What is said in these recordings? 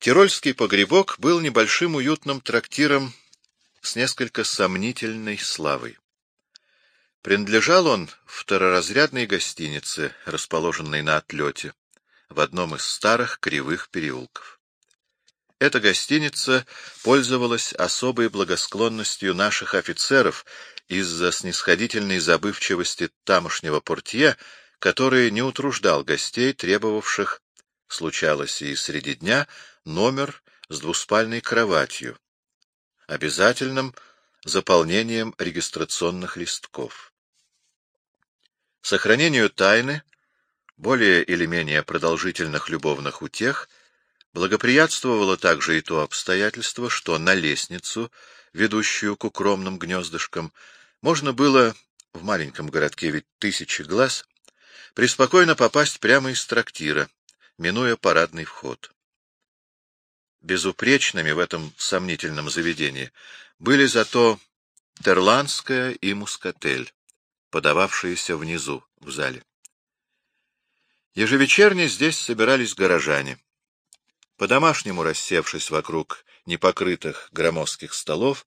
Тирольский погребок был небольшим уютным трактиром с несколько сомнительной славой. Принадлежал он второразрядной гостинице, расположенной на отлете, в одном из старых кривых переулков. Эта гостиница пользовалась особой благосклонностью наших офицеров из-за снисходительной забывчивости тамошнего портье, который не утруждал гостей, требовавших, случалось и среди дня, номер с двуспальной кроватью, обязательным заполнением регистрационных листков. Сохранению тайны, более или менее продолжительных любовных утех, благоприятствовало также и то обстоятельство, что на лестницу, ведущую к укромным гнездышкам, можно было, в маленьком городке ведь тысячи глаз, преспокойно попасть прямо из трактира, минуя парадный вход. Безупречными в этом сомнительном заведении были зато Терландская и Мускатель, подававшиеся внизу, в зале. Ежевечерне здесь собирались горожане. По-домашнему рассевшись вокруг непокрытых громоздких столов,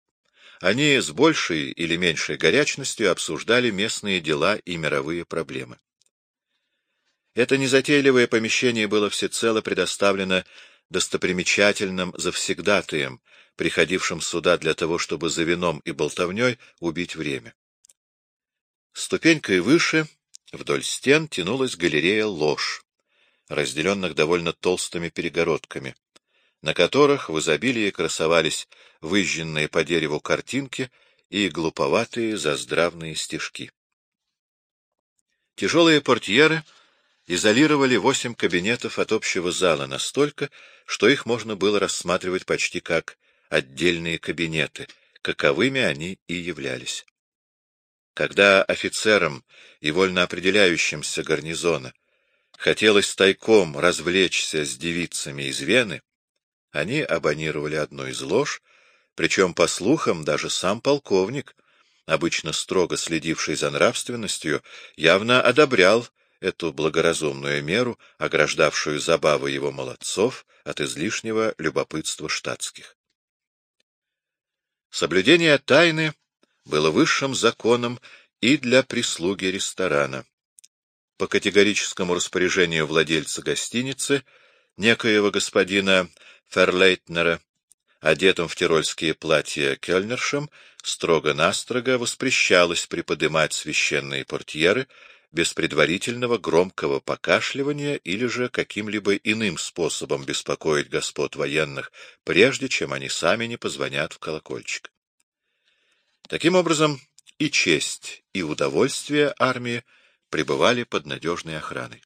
они с большей или меньшей горячностью обсуждали местные дела и мировые проблемы. Это незатейливое помещение было всецело предоставлено достопримечательным завсегдатаем, приходившим сюда для того, чтобы за вином и болтовней убить время. Ступенькой выше, вдоль стен, тянулась галерея лож, разделенных довольно толстыми перегородками, на которых в изобилии красовались выжженные по дереву картинки и глуповатые заздравные стишки. Тяжелые портьеры — изолировали восемь кабинетов от общего зала настолько, что их можно было рассматривать почти как отдельные кабинеты, каковыми они и являлись. Когда офицерам и вольно определяющимся гарнизона хотелось тайком развлечься с девицами из Вены, они абонировали одну из лож, причем, по слухам, даже сам полковник, обычно строго следивший за нравственностью, явно одобрял эту благоразумную меру, ограждавшую забавы его молодцов от излишнего любопытства штатских. Соблюдение тайны было высшим законом и для прислуги ресторана. По категорическому распоряжению владельца гостиницы, некоего господина Ферлейтнера, одетым в тирольские платья кельнершем, строго-настрого воспрещалось приподымать священные портьеры, без предварительного громкого покашливания или же каким-либо иным способом беспокоить господ военных, прежде чем они сами не позвонят в колокольчик. Таким образом, и честь, и удовольствие армии пребывали под надежной охраной.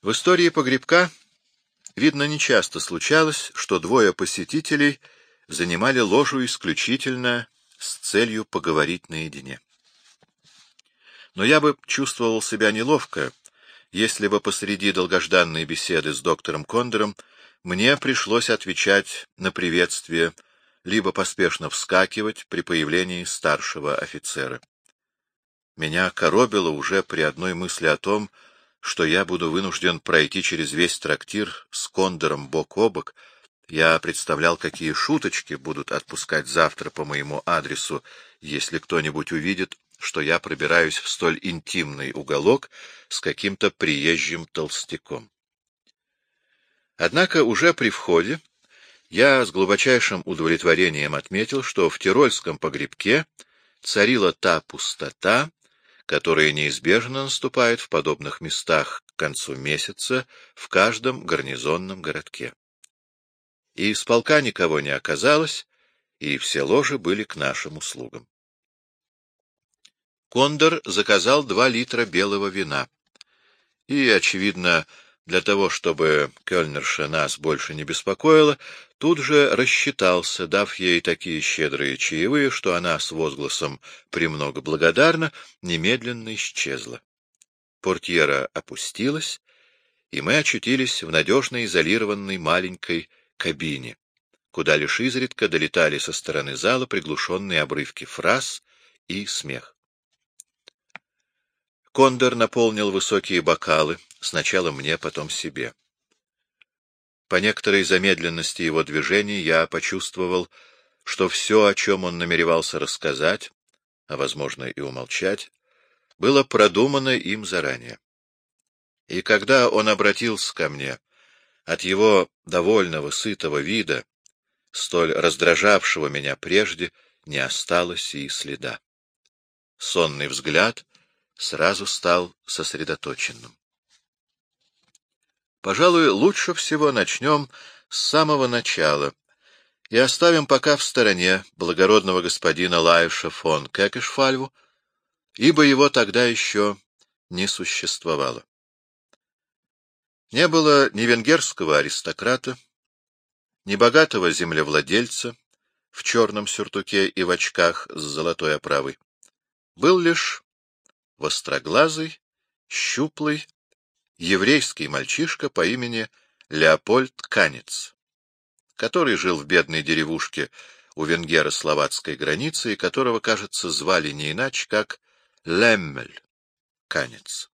В истории погребка, видно, нечасто случалось, что двое посетителей занимали ложу исключительно с целью поговорить наедине. Но я бы чувствовал себя неловко, если бы посреди долгожданной беседы с доктором Кондором мне пришлось отвечать на приветствие, либо поспешно вскакивать при появлении старшего офицера. Меня коробило уже при одной мысли о том, что я буду вынужден пройти через весь трактир с Кондором бок о бок. Я представлял, какие шуточки будут отпускать завтра по моему адресу, если кто-нибудь увидит, что я пробираюсь в столь интимный уголок с каким-то приезжим толстяком. Однако уже при входе я с глубочайшим удовлетворением отметил, что в тирольском погребке царила та пустота, которая неизбежно наступает в подобных местах к концу месяца в каждом гарнизонном городке. И из полка никого не оказалось, и все ложи были к нашим услугам. Кондор заказал два литра белого вина. И, очевидно, для того, чтобы кельнерша нас больше не беспокоила, тут же рассчитался, дав ей такие щедрые чаевые, что она с возгласом «премного благодарна» немедленно исчезла. Портьера опустилась, и мы очутились в надежно изолированной маленькой кабине, куда лишь изредка долетали со стороны зала приглушенные обрывки фраз и смех. Кондор наполнил высокие бокалы, сначала мне, потом себе. По некоторой замедленности его движений я почувствовал, что все, о чем он намеревался рассказать, а, возможно, и умолчать, было продумано им заранее. И когда он обратился ко мне, от его довольного, сытого вида, столь раздражавшего меня прежде, не осталось и следа. Сонный взгляд сразу стал сосредоточенным. Пожалуй, лучше всего начнем с самого начала и оставим пока в стороне благородного господина Лайша фон Кекешфальву, ибо его тогда еще не существовало. Не было ни венгерского аристократа, ни богатого землевладельца в черном сюртуке и в очках с золотой оправой. Был лишь востроглазый, щуплый, еврейский мальчишка по имени Леопольд Канец, который жил в бедной деревушке у венгеро-словацкой границы и которого, кажется, звали не иначе, как Леммель, Канец.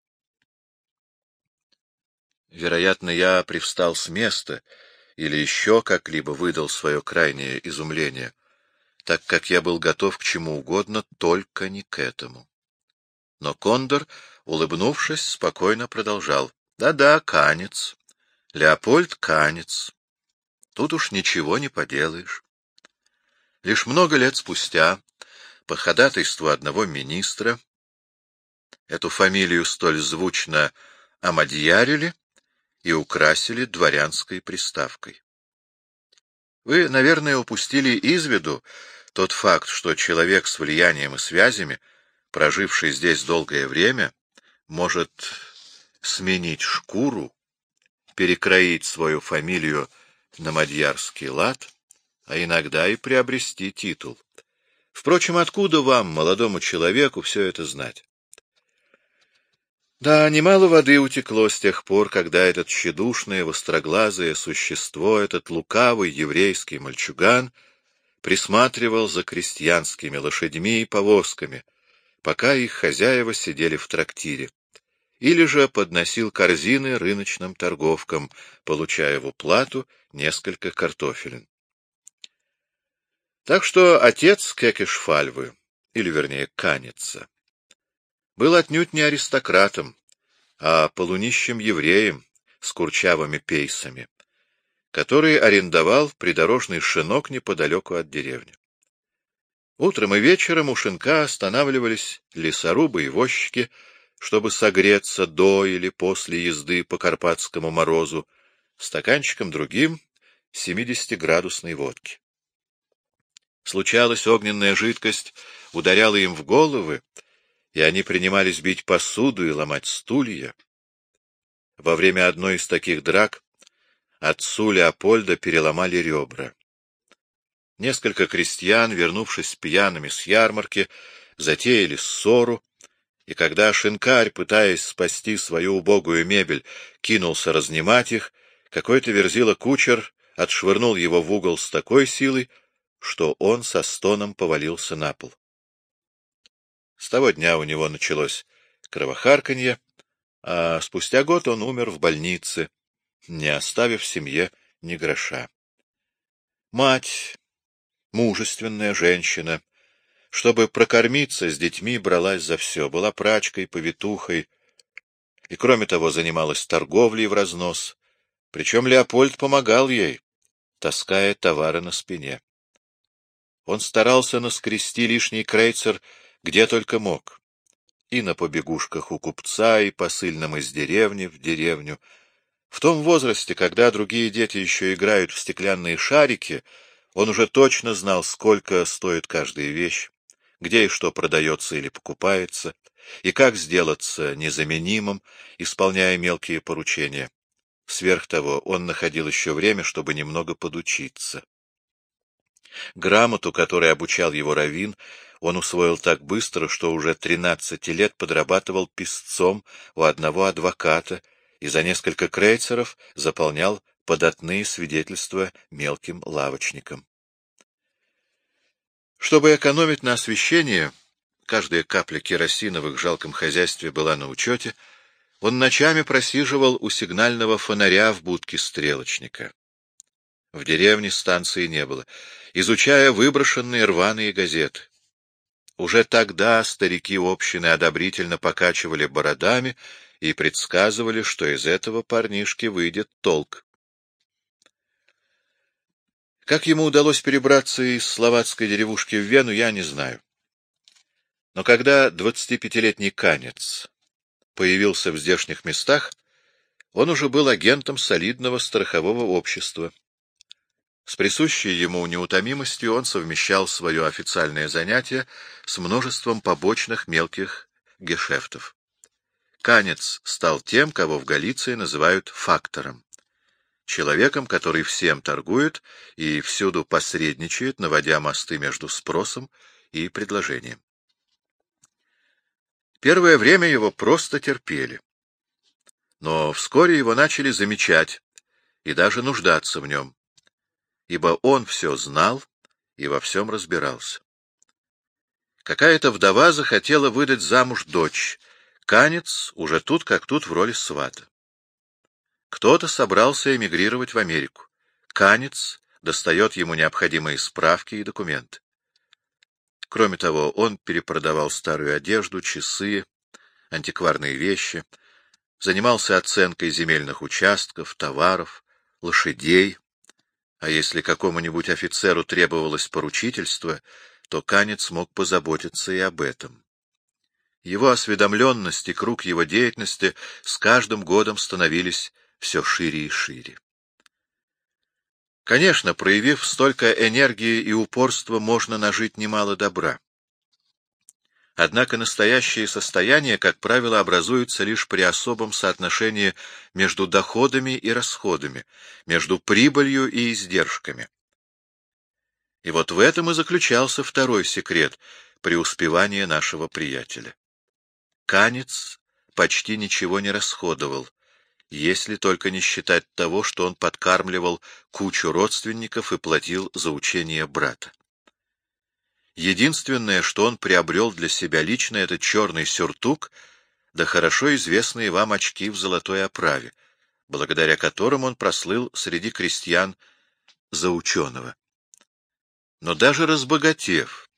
Вероятно, я привстал с места или еще как-либо выдал свое крайнее изумление, так как я был готов к чему угодно, только не к этому. Но Кондор, улыбнувшись, спокойно продолжал. Да-да, Канец. Леопольд Канец. Тут уж ничего не поделаешь. Лишь много лет спустя, по ходатайству одного министра, эту фамилию столь звучно омадьярили и украсили дворянской приставкой. Вы, наверное, упустили из виду тот факт, что человек с влиянием и связями — проживший здесь долгое время, может сменить шкуру, перекроить свою фамилию на мадьярский лад, а иногда и приобрести титул. Впрочем, откуда вам, молодому человеку, все это знать? Да, немало воды утекло с тех пор, когда этот тщедушное, востроглазое существо, этот лукавый еврейский мальчуган присматривал за крестьянскими лошадьми и повозками — пока их хозяева сидели в трактире, или же подносил корзины рыночным торговкам, получая в уплату несколько картофелин. Так что отец Кекешфальвы, или вернее Каница, был отнюдь не аристократом, а полунищим евреем с курчавыми пейсами, который арендовал придорожный шинок неподалеку от деревни. Утром и вечером у шинка останавливались лесорубы и возчики, чтобы согреться до или после езды по карпатскому морозу стаканчиком другим семидесятиградусной водки. Случалось, огненная жидкость ударяла им в головы, и они принимались бить посуду и ломать стулья. Во время одной из таких драк отцу Леопольда переломали ребра. Несколько крестьян, вернувшись пьяными с ярмарки, затеяли ссору, и когда шинкарь, пытаясь спасти свою убогую мебель, кинулся разнимать их, какой-то верзила кучер отшвырнул его в угол с такой силой, что он со стоном повалился на пол. С того дня у него началось кровохарканье, а спустя год он умер в больнице, не оставив семье ни гроша. Мать, мужественная женщина. Чтобы прокормиться с детьми, бралась за все, была прачкой, повитухой, и, кроме того, занималась торговлей в разнос. Причем Леопольд помогал ей, таская товары на спине. Он старался наскрести лишний крейцер где только мог. И на побегушках у купца, и посыльным из деревни в деревню. В том возрасте, когда другие дети еще играют в стеклянные шарики, он уже точно знал, сколько стоит каждая вещь, где и что продается или покупается, и как сделаться незаменимым, исполняя мелкие поручения. Сверх того, он находил еще время, чтобы немного подучиться. Грамоту, которой обучал его Равин, он усвоил так быстро, что уже тринадцати лет подрабатывал писцом у одного адвоката и за несколько крейцеров заполнял податные свидетельства мелким лавочникам. Чтобы экономить на освещении, каждая капля керосина в их жалком хозяйстве была на учете, Он ночами просиживал у сигнального фонаря в будке стрелочника. В деревне станции не было, изучая выброшенные рваные газеты. Уже тогда старики общины одобрительно покачивали бородами и предсказывали, что из этого парнишки выйдет толк. Как ему удалось перебраться из словацкой деревушки в Вену, я не знаю. Но когда двадцатипятилетний канец появился в здешних местах, он уже был агентом солидного страхового общества. С присущей ему неутомимостью он совмещал свое официальное занятие с множеством побочных мелких гешефтов. Канец стал тем, кого в Галиции называют фактором. Человеком, который всем торгует и всюду посредничает, наводя мосты между спросом и предложением. Первое время его просто терпели. Но вскоре его начали замечать и даже нуждаться в нем, ибо он все знал и во всем разбирался. Какая-то вдова захотела выдать замуж дочь, Канец уже тут как тут в роли свата. Кто-то собрался эмигрировать в Америку. Канец достает ему необходимые справки и документы. Кроме того, он перепродавал старую одежду, часы, антикварные вещи, занимался оценкой земельных участков, товаров, лошадей, а если какому-нибудь офицеру требовалось поручительство, то Канец мог позаботиться и об этом. Его осведомленность и круг его деятельности с каждым годом становились все шире и шире. Конечно, проявив столько энергии и упорства, можно нажить немало добра. Однако настоящее состояние, как правило, образуется лишь при особом соотношении между доходами и расходами, между прибылью и издержками. И вот в этом и заключался второй секрет преуспевания нашего приятеля. Канец почти ничего не расходовал, если только не считать того, что он подкармливал кучу родственников и платил за учение брата. Единственное, что он приобрел для себя лично, это черный сюртук, да хорошо известные вам очки в золотой оправе, благодаря которым он прослыл среди крестьян за ученого. Но даже разбогатев,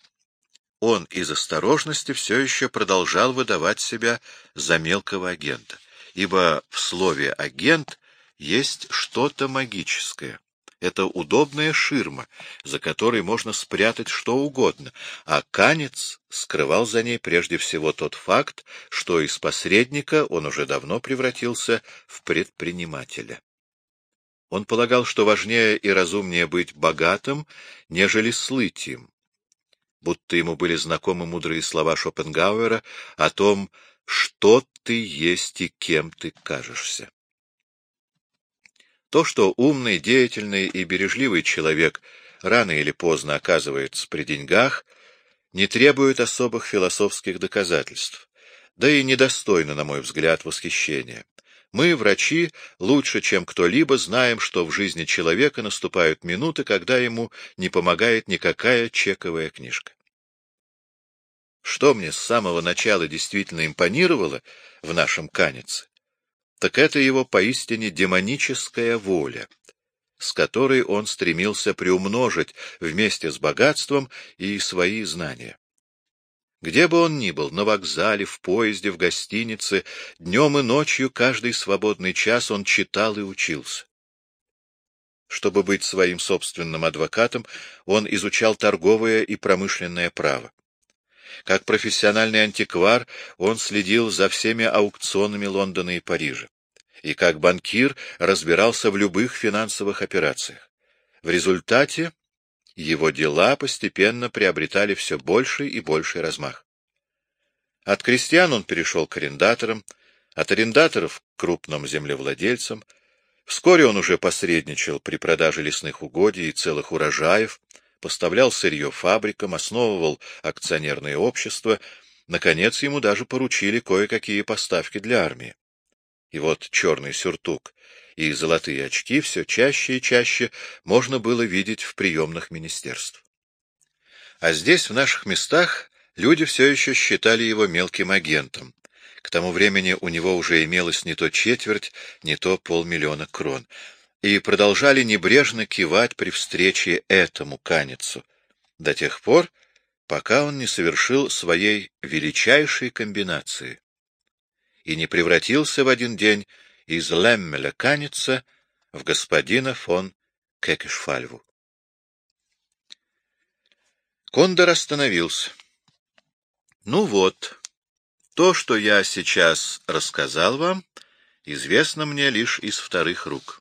он из осторожности все еще продолжал выдавать себя за мелкого агента ибо в слове «агент» есть что-то магическое. Это удобная ширма, за которой можно спрятать что угодно, а Канец скрывал за ней прежде всего тот факт, что из посредника он уже давно превратился в предпринимателя. Он полагал, что важнее и разумнее быть богатым, нежели слыть им. Будто ему были знакомы мудрые слова Шопенгауэра о том, что ты есть и кем ты кажешься. То, что умный, деятельный и бережливый человек рано или поздно оказывается при деньгах, не требует особых философских доказательств, да и недостойно, на мой взгляд, восхищения. Мы, врачи, лучше, чем кто-либо, знаем, что в жизни человека наступают минуты, когда ему не помогает никакая чековая книжка. Что мне с самого начала действительно импонировало в нашем канице, так это его поистине демоническая воля, с которой он стремился приумножить вместе с богатством и свои знания. Где бы он ни был, на вокзале, в поезде, в гостинице, днем и ночью, каждый свободный час он читал и учился. Чтобы быть своим собственным адвокатом, он изучал торговое и промышленное право. Как профессиональный антиквар он следил за всеми аукционами Лондона и Парижа. И как банкир разбирался в любых финансовых операциях. В результате его дела постепенно приобретали все больший и больший размах. От крестьян он перешел к арендаторам, от арендаторов к крупным землевладельцам. Вскоре он уже посредничал при продаже лесных угодий и целых урожаев, поставлял сырье фабрикам, основывал акционерные общества, наконец ему даже поручили кое-какие поставки для армии. И вот черный сюртук и золотые очки все чаще и чаще можно было видеть в приемных министерств. А здесь, в наших местах, люди все еще считали его мелким агентом, К тому времени у него уже имелось не то четверть, не то полмиллиона крон. И продолжали небрежно кивать при встрече этому каницу, до тех пор, пока он не совершил своей величайшей комбинации и не превратился в один день из Леммеля Каница в господина фон Кекешфальву. Кондор остановился. Ну вот, то, что я сейчас рассказал вам, известно мне лишь из вторых рук.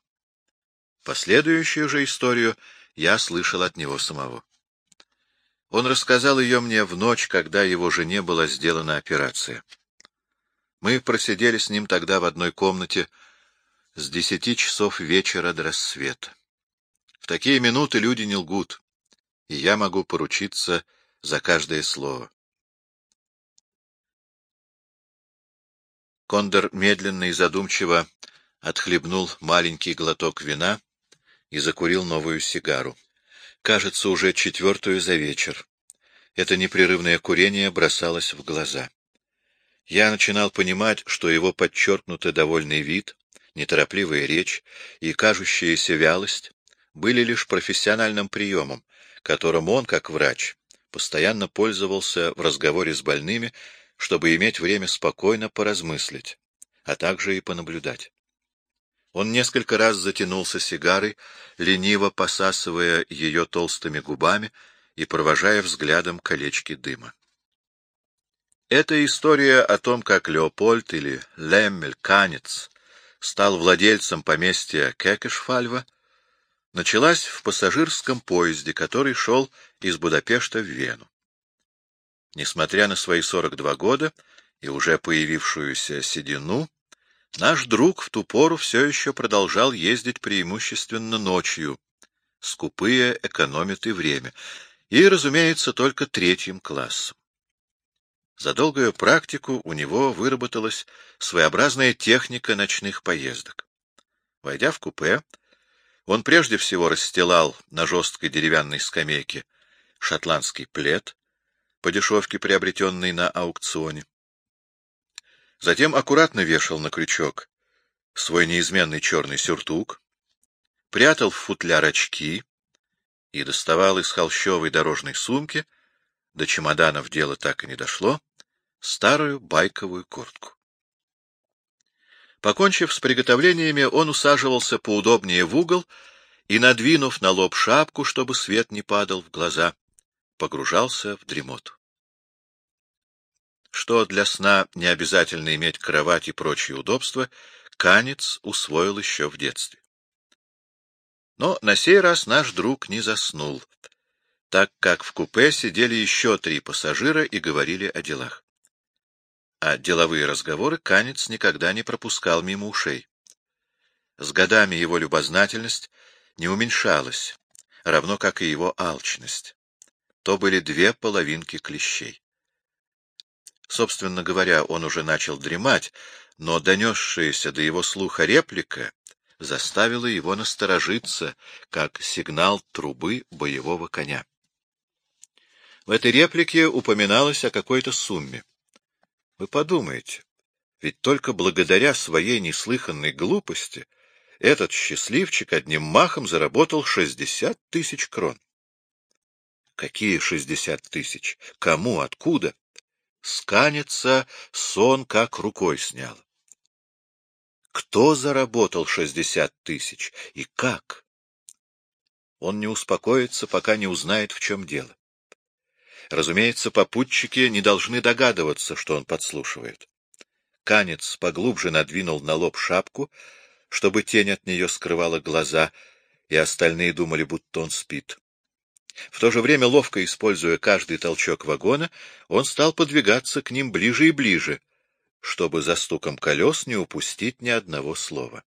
Последующую же историю я слышал от него самого. Он рассказал ее мне в ночь, когда его жене была сделана операция. Мы просидели с ним тогда в одной комнате с десяти часов вечера до рассвета. В такие минуты люди не лгут, и я могу поручиться за каждое слово. Кондор медленно и задумчиво отхлебнул маленький глоток вина и закурил новую сигару. Кажется, уже четвертую за вечер. Это непрерывное курение бросалось в глаза. Я начинал понимать, что его подчеркнутый довольный вид, неторопливая речь и кажущаяся вялость были лишь профессиональным приемом, которым он, как врач, постоянно пользовался в разговоре с больными, чтобы иметь время спокойно поразмыслить, а также и понаблюдать. Он несколько раз затянулся сигарой, лениво посасывая ее толстыми губами и провожая взглядом колечки дыма. Эта история о том, как Леопольд или Леммель Канец стал владельцем поместья Кекешфальва, началась в пассажирском поезде, который шел из Будапешта в Вену. Несмотря на свои 42 года и уже появившуюся седину, наш друг в ту пору все еще продолжал ездить преимущественно ночью. Скупые экономят и время. И, разумеется, только третьим классом. За долгую практику у него выработалась своеобразная техника ночных поездок. Войдя в купе, он прежде всего расстилал на жесткой деревянной скамейке шотландский плед, по дешевке приобретенный на аукционе. Затем аккуратно вешал на крючок свой неизменный черный сюртук, прятал в футляр очки и доставал из холщовой дорожной сумки, до чемоданов дело так и не дошло, старую байковую куртку. Покончив с приготовлениями, он усаживался поудобнее в угол и, надвинув на лоб шапку, чтобы свет не падал в глаза, погружался в дремоту. Что для сна не обязательно иметь кровать и прочие удобства, Канец усвоил еще в детстве. Но на сей раз наш друг не заснул, так как в купе сидели еще три пассажира и говорили о делах а деловые разговоры Канец никогда не пропускал мимо ушей. С годами его любознательность не уменьшалась, равно как и его алчность. То были две половинки клещей. Собственно говоря, он уже начал дремать, но донесшаяся до его слуха реплика заставила его насторожиться, как сигнал трубы боевого коня. В этой реплике упоминалось о какой-то сумме. Вы подумайте, ведь только благодаря своей неслыханной глупости этот счастливчик одним махом заработал шестьдесят тысяч крон. Какие шестьдесят тысяч? Кому? Откуда? Сканется, сон как рукой снял. Кто заработал шестьдесят тысяч и как? Он не успокоится, пока не узнает, в чем дело. Разумеется, попутчики не должны догадываться, что он подслушивает. Канец поглубже надвинул на лоб шапку, чтобы тень от нее скрывала глаза, и остальные думали, будто он спит. В то же время, ловко используя каждый толчок вагона, он стал подвигаться к ним ближе и ближе, чтобы за стуком колес не упустить ни одного слова.